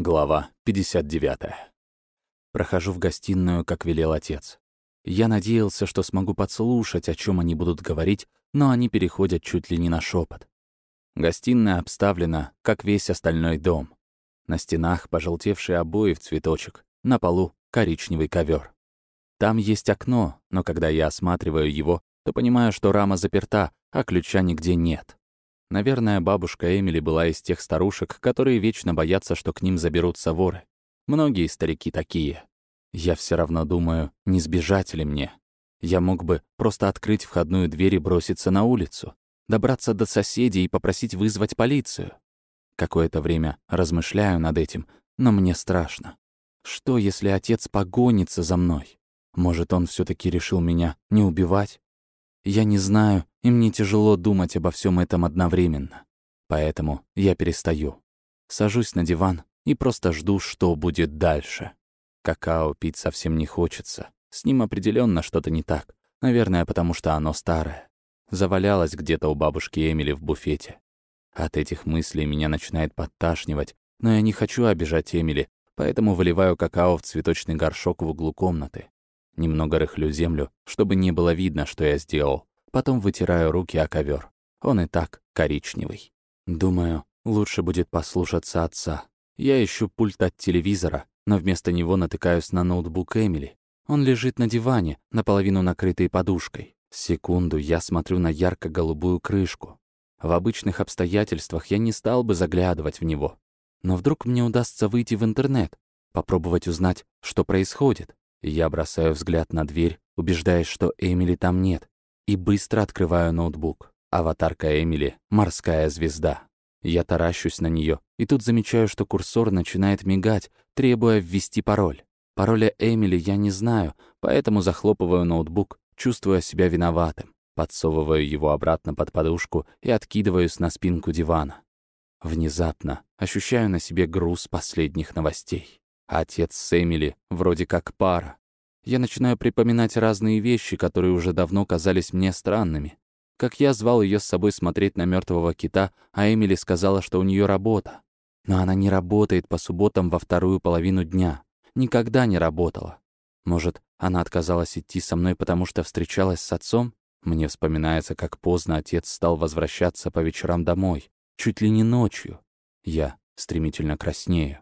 Глава 59. Прохожу в гостиную, как велел отец. Я надеялся, что смогу подслушать, о чем они будут говорить, но они переходят чуть ли не на шепот. Гостиная обставлена, как весь остальной дом. На стенах пожелтевшие обои в цветочек, на полу коричневый ковер. Там есть окно, но когда я осматриваю его, то понимаю, что рама заперта, а ключа нигде нет. Наверное, бабушка Эмили была из тех старушек, которые вечно боятся, что к ним заберутся воры. Многие старики такие. Я все равно думаю, не сбежать ли мне. Я мог бы просто открыть входную дверь и броситься на улицу, добраться до соседей и попросить вызвать полицию. Какое-то время размышляю над этим, но мне страшно. Что, если отец погонится за мной? Может, он все таки решил меня не убивать? Я не знаю, и мне тяжело думать обо всем этом одновременно. Поэтому я перестаю. Сажусь на диван и просто жду, что будет дальше. Какао пить совсем не хочется. С ним определенно что-то не так. Наверное, потому что оно старое. Завалялось где-то у бабушки Эмили в буфете. От этих мыслей меня начинает подташнивать, но я не хочу обижать Эмили, поэтому выливаю какао в цветочный горшок в углу комнаты. Немного рыхлю землю, чтобы не было видно, что я сделал. Потом вытираю руки о ковер. Он и так коричневый. Думаю, лучше будет послушаться отца. Я ищу пульт от телевизора, но вместо него натыкаюсь на ноутбук Эмили. Он лежит на диване, наполовину накрытый подушкой. Секунду я смотрю на ярко-голубую крышку. В обычных обстоятельствах я не стал бы заглядывать в него. Но вдруг мне удастся выйти в интернет, попробовать узнать, что происходит. Я бросаю взгляд на дверь, убеждаясь, что Эмили там нет, и быстро открываю ноутбук. Аватарка Эмили — морская звезда. Я таращусь на нее, и тут замечаю, что курсор начинает мигать, требуя ввести пароль. Пароля Эмили я не знаю, поэтому захлопываю ноутбук, чувствуя себя виноватым. Подсовываю его обратно под подушку и откидываюсь на спинку дивана. Внезапно ощущаю на себе груз последних новостей. Отец с Эмили вроде как пара. Я начинаю припоминать разные вещи, которые уже давно казались мне странными. Как я звал ее с собой смотреть на мертвого кита, а Эмили сказала, что у нее работа. Но она не работает по субботам во вторую половину дня. Никогда не работала. Может, она отказалась идти со мной, потому что встречалась с отцом? Мне вспоминается, как поздно отец стал возвращаться по вечерам домой, чуть ли не ночью. Я стремительно краснею.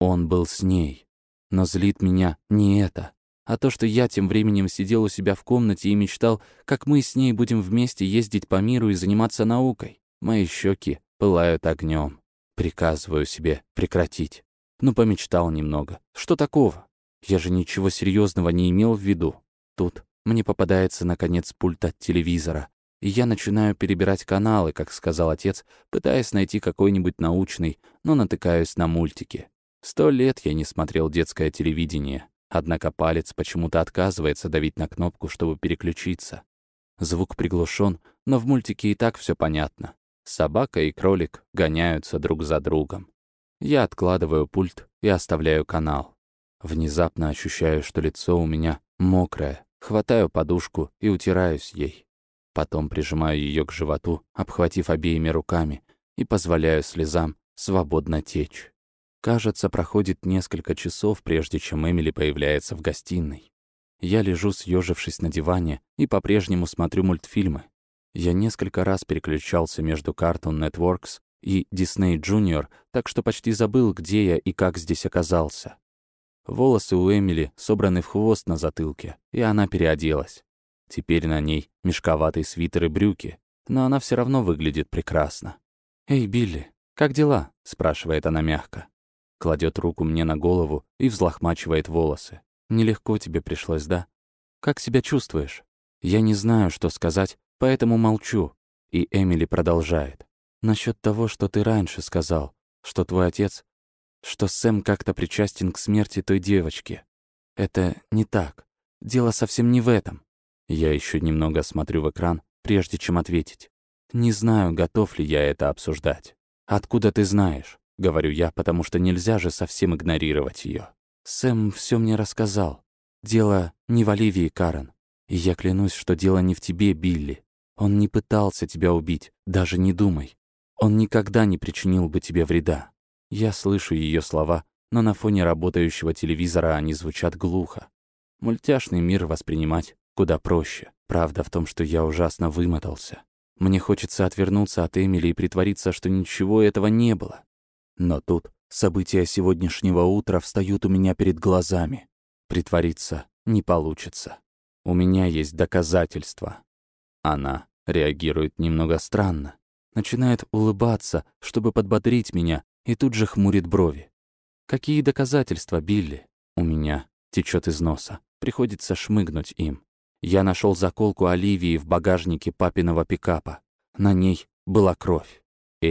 Он был с ней. Но злит меня не это а то, что я тем временем сидел у себя в комнате и мечтал, как мы с ней будем вместе ездить по миру и заниматься наукой. Мои щеки пылают огнем. Приказываю себе прекратить. Ну, помечтал немного. Что такого? Я же ничего серьезного не имел в виду. Тут мне попадается, наконец, пульт от телевизора, и я начинаю перебирать каналы, как сказал отец, пытаясь найти какой-нибудь научный, но натыкаюсь на мультики. Сто лет я не смотрел детское телевидение. Однако палец почему-то отказывается давить на кнопку, чтобы переключиться. Звук приглушен, но в мультике и так все понятно. Собака и кролик гоняются друг за другом. Я откладываю пульт и оставляю канал. Внезапно ощущаю, что лицо у меня мокрое, хватаю подушку и утираюсь ей. Потом прижимаю ее к животу, обхватив обеими руками, и позволяю слезам свободно течь. Кажется, проходит несколько часов, прежде чем Эмили появляется в гостиной. Я лежу, съежившись на диване, и по-прежнему смотрю мультфильмы. Я несколько раз переключался между Cartoon Networks и Disney Junior, так что почти забыл, где я и как здесь оказался. Волосы у Эмили собраны в хвост на затылке, и она переоделась. Теперь на ней мешковатый свитер и брюки, но она все равно выглядит прекрасно. «Эй, Билли, как дела?» — спрашивает она мягко. Кладет руку мне на голову и взлохмачивает волосы. Нелегко тебе пришлось, да? Как себя чувствуешь? Я не знаю, что сказать, поэтому молчу. И Эмили продолжает. Насчет того, что ты раньше сказал, что твой отец, что Сэм как-то причастен к смерти той девочки. Это не так. Дело совсем не в этом. Я еще немного смотрю в экран, прежде чем ответить. Не знаю, готов ли я это обсуждать. Откуда ты знаешь? — говорю я, потому что нельзя же совсем игнорировать ее. Сэм все мне рассказал. Дело не в Оливии, Карен. И я клянусь, что дело не в тебе, Билли. Он не пытался тебя убить, даже не думай. Он никогда не причинил бы тебе вреда. Я слышу ее слова, но на фоне работающего телевизора они звучат глухо. Мультяшный мир воспринимать куда проще. Правда в том, что я ужасно вымотался. Мне хочется отвернуться от Эмили и притвориться, что ничего этого не было. Но тут события сегодняшнего утра встают у меня перед глазами. Притвориться не получится. У меня есть доказательства. Она реагирует немного странно. Начинает улыбаться, чтобы подбодрить меня, и тут же хмурит брови. Какие доказательства, Билли? У меня течет из носа. Приходится шмыгнуть им. Я нашел заколку Оливии в багажнике папиного пикапа. На ней была кровь.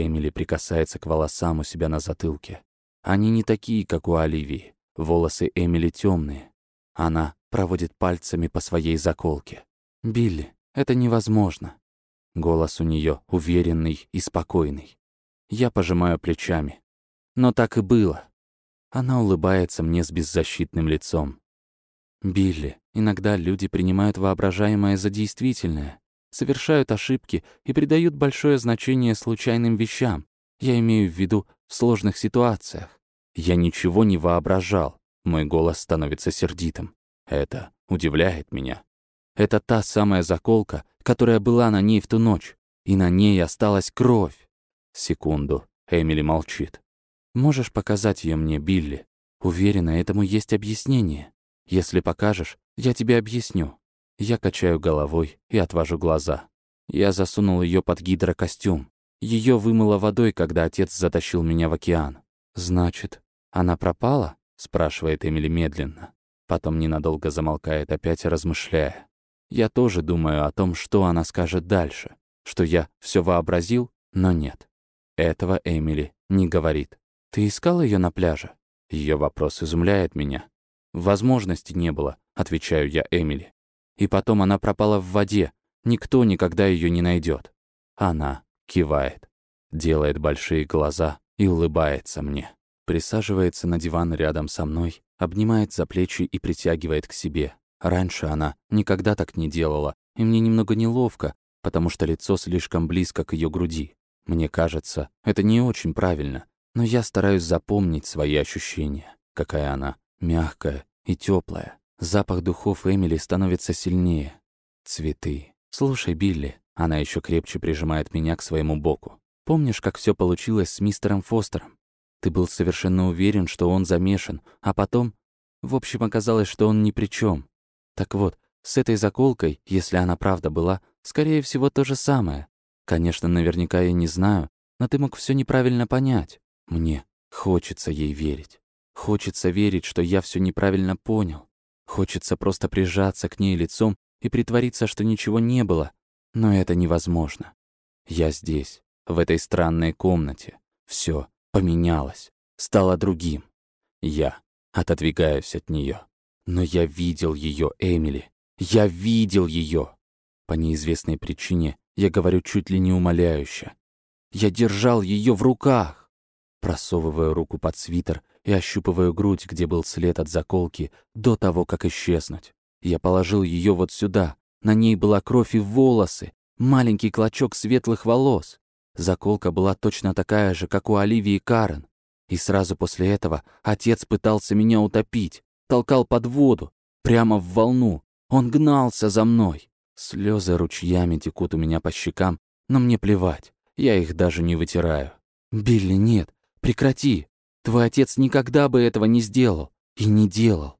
Эмили прикасается к волосам у себя на затылке. Они не такие, как у Оливии. Волосы Эмили темные. Она проводит пальцами по своей заколке. «Билли, это невозможно». Голос у нее уверенный и спокойный. Я пожимаю плечами. Но так и было. Она улыбается мне с беззащитным лицом. «Билли, иногда люди принимают воображаемое за действительное, совершают ошибки и придают большое значение случайным вещам. Я имею в виду в сложных ситуациях. Я ничего не воображал. Мой голос становится сердитым. Это удивляет меня. Это та самая заколка, которая была на ней в ту ночь. И на ней осталась кровь. Секунду. Эмили молчит. «Можешь показать ее мне, Билли? Уверена, этому есть объяснение. Если покажешь, я тебе объясню». Я качаю головой и отвожу глаза. Я засунул ее под гидрокостюм. Ее вымыло водой, когда отец затащил меня в океан. «Значит, она пропала?» — спрашивает Эмили медленно. Потом ненадолго замолкает, опять размышляя. Я тоже думаю о том, что она скажет дальше. Что я все вообразил, но нет. Этого Эмили не говорит. «Ты искал ее на пляже?» Ее вопрос изумляет меня. «Возможности не было», — отвечаю я Эмили. И потом она пропала в воде. Никто никогда ее не найдет. Она кивает, делает большие глаза и улыбается мне. Присаживается на диван рядом со мной, обнимает за плечи и притягивает к себе. Раньше она никогда так не делала, и мне немного неловко, потому что лицо слишком близко к ее груди. Мне кажется, это не очень правильно, но я стараюсь запомнить свои ощущения, какая она мягкая и теплая. Запах духов Эмили становится сильнее. Цветы. Слушай, Билли, она еще крепче прижимает меня к своему боку. Помнишь, как все получилось с мистером Фостером? Ты был совершенно уверен, что он замешан, а потом... В общем, оказалось, что он ни при чем. Так вот, с этой заколкой, если она правда была, скорее всего, то же самое. Конечно, наверняка я не знаю, но ты мог все неправильно понять. Мне хочется ей верить. Хочется верить, что я все неправильно понял. Хочется просто прижаться к ней лицом и притвориться, что ничего не было, но это невозможно. Я здесь, в этой странной комнате. Все поменялось, стало другим. Я отодвигаюсь от нее. Но я видел ее, Эмили. Я видел ее. По неизвестной причине я говорю чуть ли не умоляюще. Я держал ее в руках. Просовываю руку под свитер и ощупываю грудь, где был след от заколки, до того, как исчезнуть. Я положил ее вот сюда. На ней была кровь и волосы, маленький клочок светлых волос. Заколка была точно такая же, как у Оливии Карен. И сразу после этого отец пытался меня утопить, толкал под воду, прямо в волну. Он гнался за мной. Слезы ручьями текут у меня по щекам, но мне плевать, я их даже не вытираю. «Билли, нет, прекрати!» Твой отец никогда бы этого не сделал. И не делал.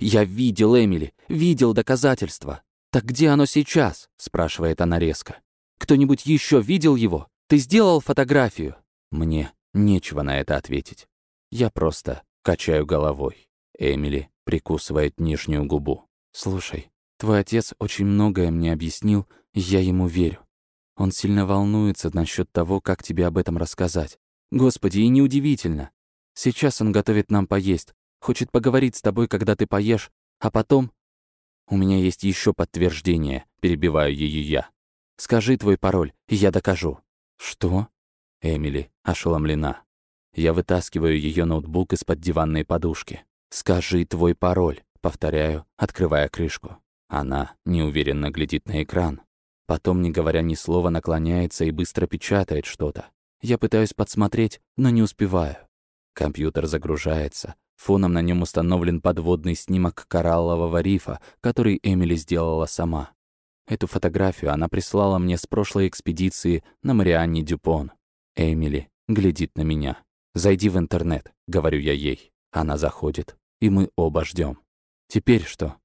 Я видел Эмили, видел доказательства. Так где оно сейчас? спрашивает она резко. Кто-нибудь еще видел его? Ты сделал фотографию? Мне нечего на это ответить. Я просто качаю головой. Эмили прикусывает нижнюю губу. Слушай, твой отец очень многое мне объяснил, и я ему верю. Он сильно волнуется насчет того, как тебе об этом рассказать. Господи, и неудивительно. Сейчас он готовит нам поесть. Хочет поговорить с тобой, когда ты поешь, а потом... У меня есть еще подтверждение, перебиваю ее я. Скажи твой пароль, и я докажу. Что? Эмили ошеломлена. Я вытаскиваю ее ноутбук из-под диванной подушки. «Скажи твой пароль», — повторяю, открывая крышку. Она неуверенно глядит на экран. Потом, не говоря ни слова, наклоняется и быстро печатает что-то. Я пытаюсь подсмотреть, но не успеваю. Компьютер загружается. Фоном на нем установлен подводный снимок кораллового рифа, который Эмили сделала сама. Эту фотографию она прислала мне с прошлой экспедиции на Марианне Дюпон. Эмили глядит на меня. «Зайди в интернет», — говорю я ей. Она заходит, и мы оба ждем. Теперь что?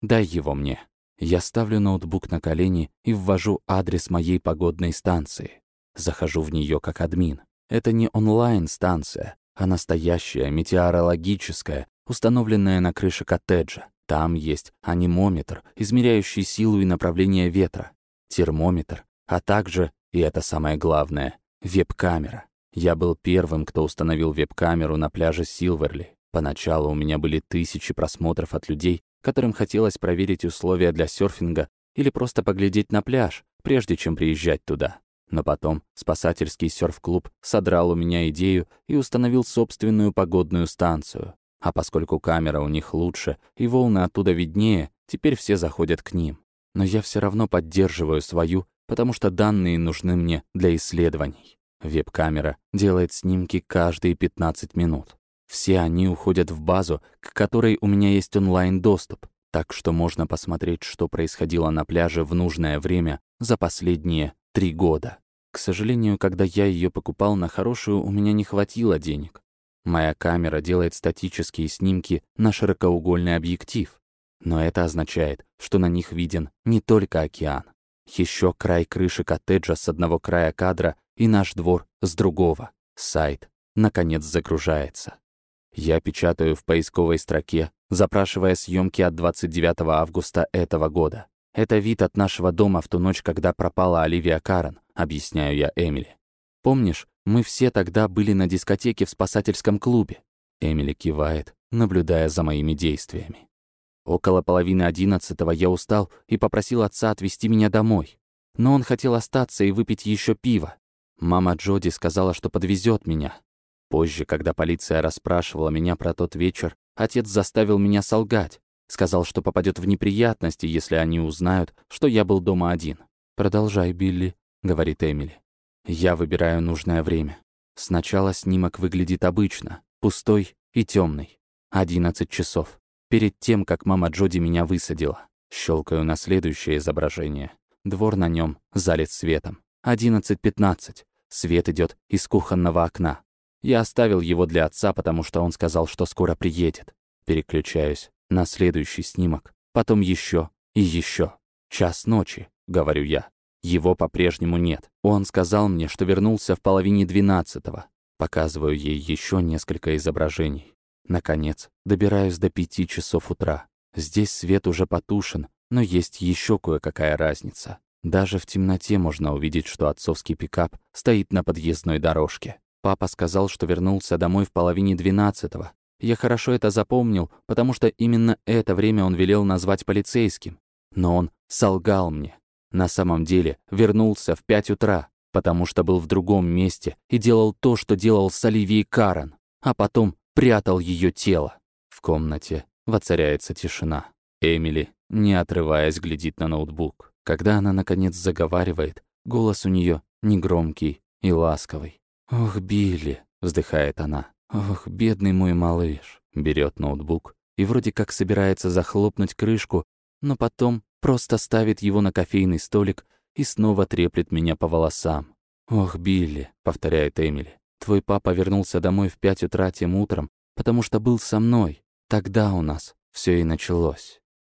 Дай его мне. Я ставлю ноутбук на колени и ввожу адрес моей погодной станции. Захожу в нее как админ. Это не онлайн-станция, а настоящая, метеорологическая, установленная на крыше коттеджа. Там есть анимометр, измеряющий силу и направление ветра, термометр, а также, и это самое главное, веб-камера. Я был первым, кто установил веб-камеру на пляже Силверли. Поначалу у меня были тысячи просмотров от людей, которым хотелось проверить условия для серфинга или просто поглядеть на пляж, прежде чем приезжать туда. Но потом спасательский серф-клуб содрал у меня идею и установил собственную погодную станцию. А поскольку камера у них лучше и волны оттуда виднее, теперь все заходят к ним. Но я все равно поддерживаю свою, потому что данные нужны мне для исследований. Веб-камера делает снимки каждые 15 минут. Все они уходят в базу, к которой у меня есть онлайн-доступ, так что можно посмотреть, что происходило на пляже в нужное время за последние три года. К сожалению, когда я ее покупал на хорошую, у меня не хватило денег. Моя камера делает статические снимки на широкоугольный объектив. Но это означает, что на них виден не только океан. Еще край крыши коттеджа с одного края кадра и наш двор с другого. Сайт, наконец, загружается. Я печатаю в поисковой строке, запрашивая съемки от 29 августа этого года. Это вид от нашего дома в ту ночь, когда пропала Оливия Карен, объясняю я Эмили. Помнишь, мы все тогда были на дискотеке в спасательском клубе? Эмили кивает, наблюдая за моими действиями. Около половины одиннадцатого я устал и попросил отца отвезти меня домой. Но он хотел остаться и выпить еще пиво. Мама Джоди сказала, что подвезет меня. Позже, когда полиция расспрашивала меня про тот вечер, отец заставил меня солгать. Сказал, что попадет в неприятности, если они узнают, что я был дома один. «Продолжай, Билли», — говорит Эмили. Я выбираю нужное время. Сначала снимок выглядит обычно, пустой и темный. 11 часов. Перед тем, как мама Джоди меня высадила. Щелкаю на следующее изображение. Двор на нем залит светом. 11.15. Свет идет из кухонного окна. Я оставил его для отца, потому что он сказал, что скоро приедет. Переключаюсь на следующий снимок, потом еще и еще. Час ночи, говорю я. Его по-прежнему нет. Он сказал мне, что вернулся в половине двенадцатого. Показываю ей еще несколько изображений. Наконец, добираюсь до пяти часов утра. Здесь свет уже потушен, но есть еще кое-какая разница. Даже в темноте можно увидеть, что отцовский пикап стоит на подъездной дорожке. Папа сказал, что вернулся домой в половине двенадцатого. Я хорошо это запомнил, потому что именно это время он велел назвать полицейским. Но он солгал мне. На самом деле вернулся в пять утра, потому что был в другом месте и делал то, что делал с Оливией Карен, а потом прятал ее тело. В комнате воцаряется тишина. Эмили, не отрываясь, глядит на ноутбук. Когда она, наконец, заговаривает, голос у нее негромкий и ласковый. «Ох, Билли!» — вздыхает она. «Ох, бедный мой малыш!» Берет ноутбук и вроде как собирается захлопнуть крышку, но потом просто ставит его на кофейный столик и снова треплет меня по волосам. «Ох, Билли!» — повторяет Эмили. «Твой папа вернулся домой в пять утра тем утром, потому что был со мной. Тогда у нас все и началось».